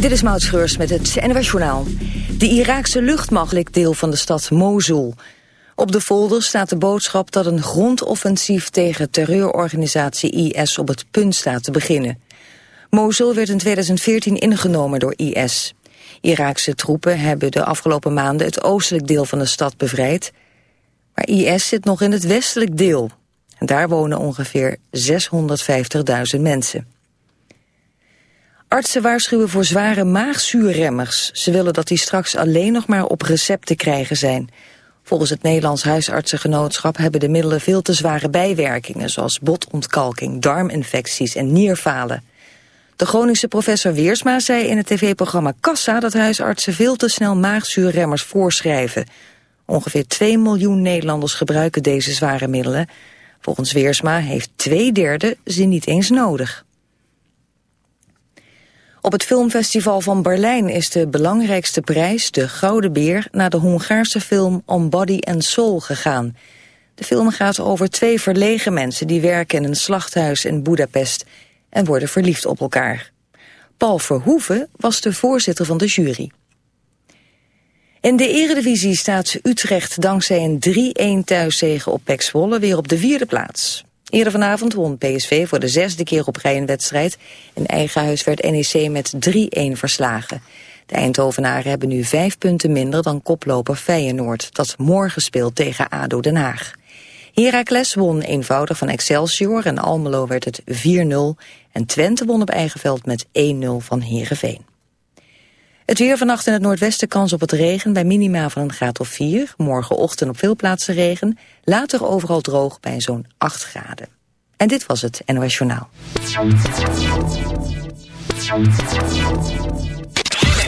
Dit is Maud Schreurs met het NWS Journaal. De Iraakse luchtmacht deel van de stad Mosul. Op de folder staat de boodschap dat een grondoffensief tegen terreurorganisatie IS op het punt staat te beginnen. Mosul werd in 2014 ingenomen door IS. Iraakse troepen hebben de afgelopen maanden het oostelijk deel van de stad bevrijd. Maar IS zit nog in het westelijk deel. En daar wonen ongeveer 650.000 mensen. Artsen waarschuwen voor zware maagzuurremmers. Ze willen dat die straks alleen nog maar op recept te krijgen zijn. Volgens het Nederlands Huisartsengenootschap hebben de middelen veel te zware bijwerkingen... zoals botontkalking, darminfecties en nierfalen. De Groningse professor Weersma zei in het tv-programma Kassa... dat huisartsen veel te snel maagzuurremmers voorschrijven. Ongeveer 2 miljoen Nederlanders gebruiken deze zware middelen. Volgens Weersma heeft twee derde ze niet eens nodig. Op het filmfestival van Berlijn is de belangrijkste prijs, de Gouden Beer, naar de Hongaarse film On Body and Soul gegaan. De film gaat over twee verlegen mensen die werken in een slachthuis in Budapest en worden verliefd op elkaar. Paul Verhoeven was de voorzitter van de jury. In de eredivisie staat Utrecht dankzij een 3-1 thuiszege op Pek Zwolle weer op de vierde plaats. Eerder vanavond won PSV voor de zesde keer op rij een wedstrijd. In eigen huis werd NEC met 3-1 verslagen. De Eindhovenaren hebben nu vijf punten minder dan koploper Feyenoord... dat morgen speelt tegen ADO Den Haag. Heracles won eenvoudig van Excelsior en Almelo werd het 4-0... en Twente won op eigen veld met 1-0 van Heerenveen. Het weer vannacht in het noordwesten kans op het regen bij minima van een graad of 4. Morgenochtend op veel plaatsen regen. Later overal droog bij zo'n 8 graden. En dit was het NOS Journaal.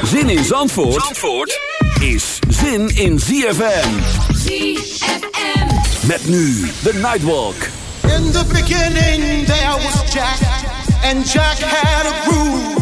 Zin in Zandvoort, Zandvoort is zin in ZFM. ZFM. Met nu de Nightwalk. In the beginning there was Jack. And Jack had a groove.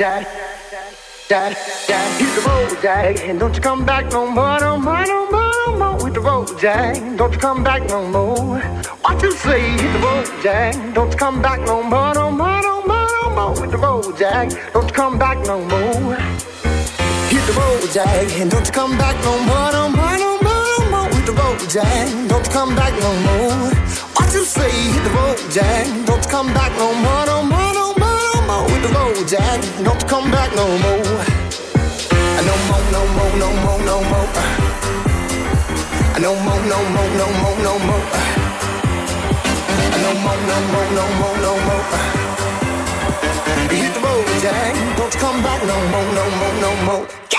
Dad, dad, dad, hit the road, Jack, and don't you come back no more, no more, no more, no more. Hit the road, Jack, don't you come back no more. What you say? Hit the road, Jack, don't you come back no more, no more, no more, no more. Hit the road, Jack, don't you come back no more. Hit the road, Jack, and don't you come back no more, no more, no more, no more. Hit the road, Jack, don't you come back no more. What you say? Hit the road, Jack, don't you come back no more, no more, the road, don't you come back no more. No more, no more, no more, no more. No more, no more, no more, no more. No more, no more, no more, no more. Hit the road, Jack, don't come back no more, no more, no more.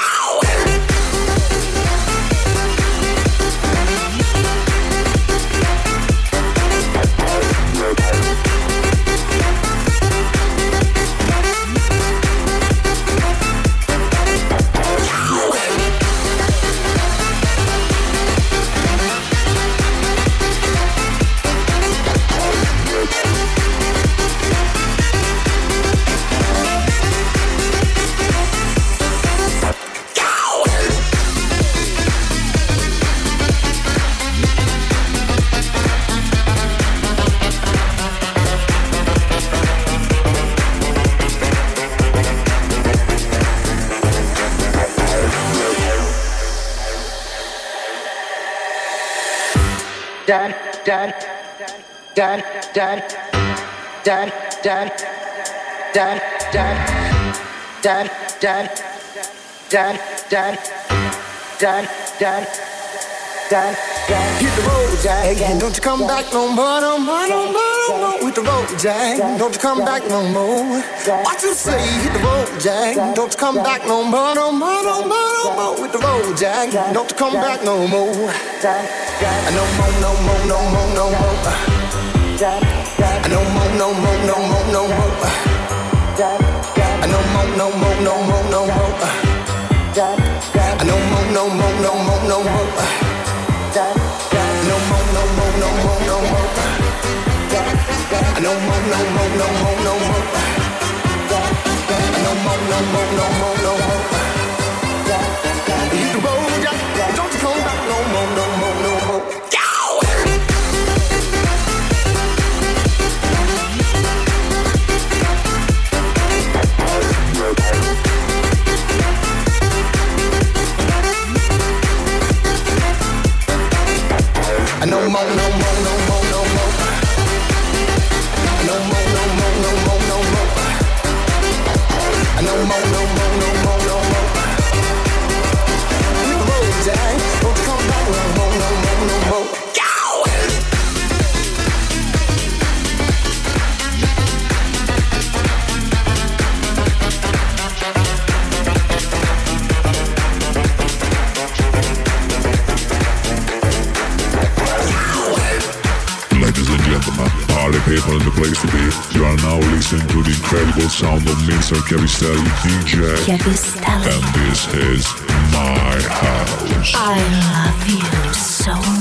Hit the road, Jack, and don't you come back no more, no more, no more, no more. Hit the road, Jack, don't you come back no more. What you say? Hit the road, Jack, don't you come back no more, no more, no more, no more. Hit the road, Jack, don't you come back no more. No more, no more, no more, no more. No more, no more, more, no more. No more, no more, no more, more. No more, no more, no more, no more. More, no more, no more, no more. No more, more, no more, no more. No more. Hit the road, people the place to be. You are now listening to the incredible sound of Mr. Chiavistelli DJ. Chiavistelli. And this is my house. I love you so much.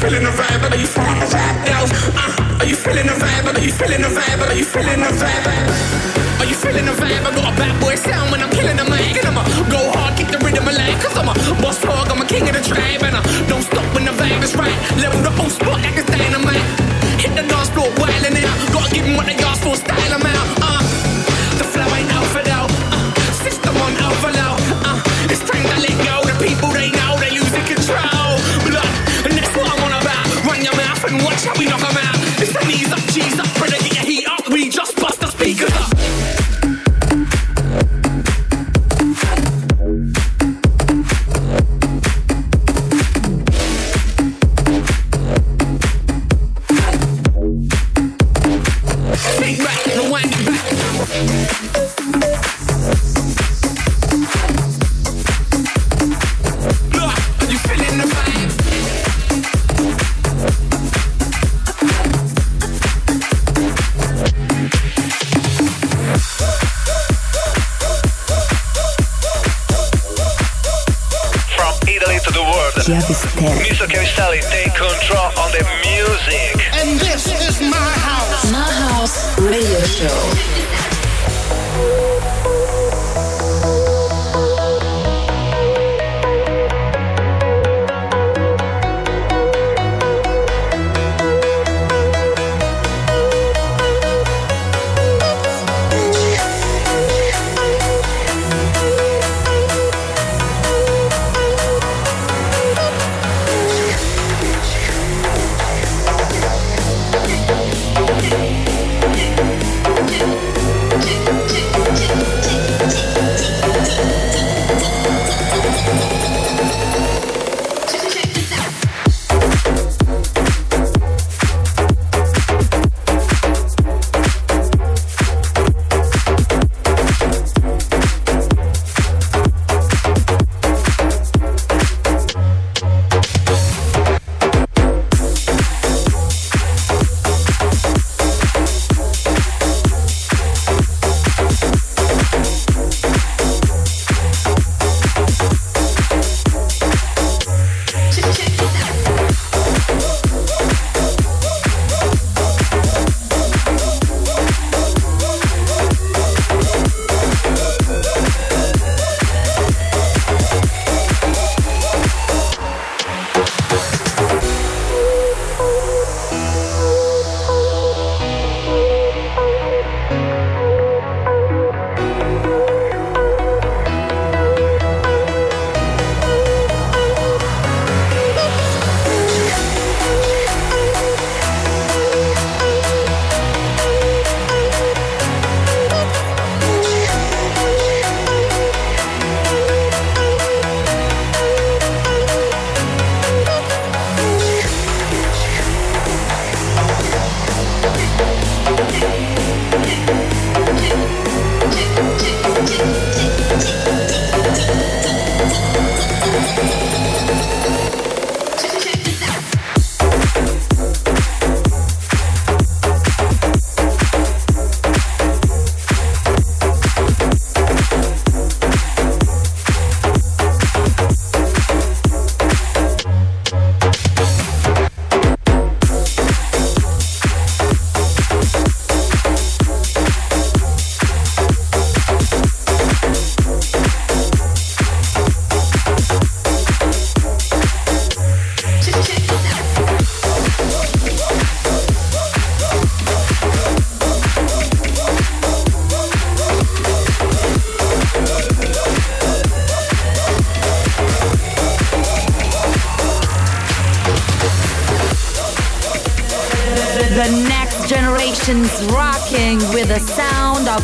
feeling the vibe? Uh, are you feeling the vibe, are you feeling the vibe? Are you feeling the vibe? Are you feeling the vibe? Are you feeling the vibe? I got a bad boy sound when I'm killing the mic, and I'ma go hard, kick the rhythm alive, cause I'm a boss hog, I'm a king of the tribe, and I don't stop when the vibe is right. Level the whole spot like a dynamite. Hit the dance floor, wildin' it out. Gotta give 'em what they ask for, style. shall we knock them out?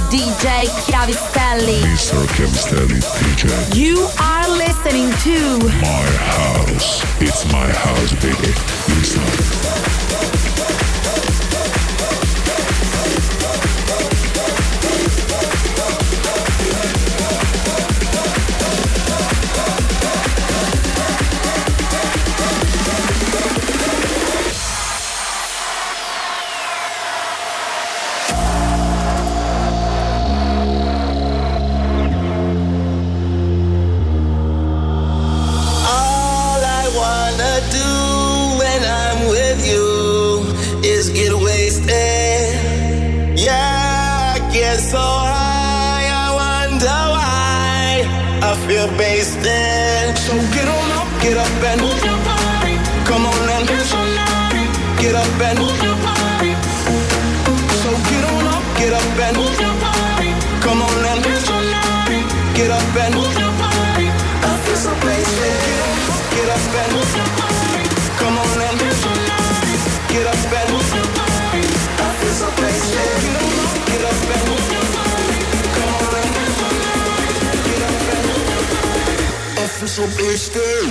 DJ Chiavistelli. Mr. Chiavistelli. op.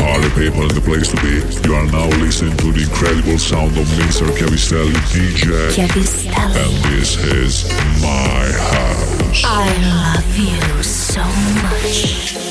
Party people the place to be. You are now listening to the incredible sound of Mr. Chiavistelli DJ. Chiavistelli. And this is my house. I love you so much.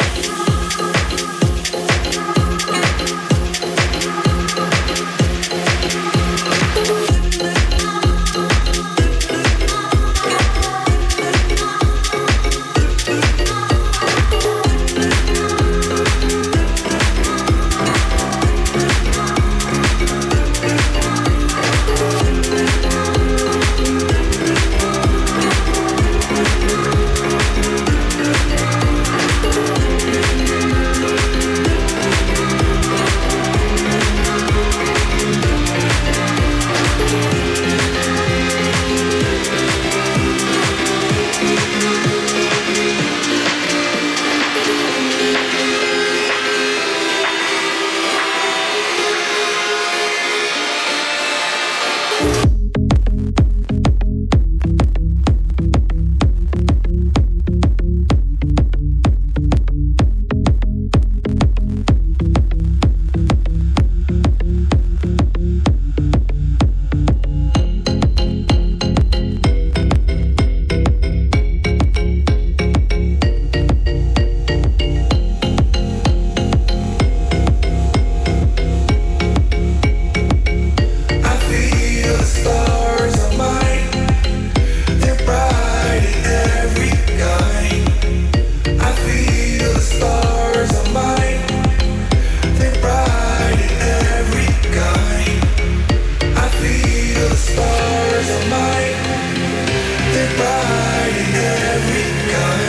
goodbye in every color.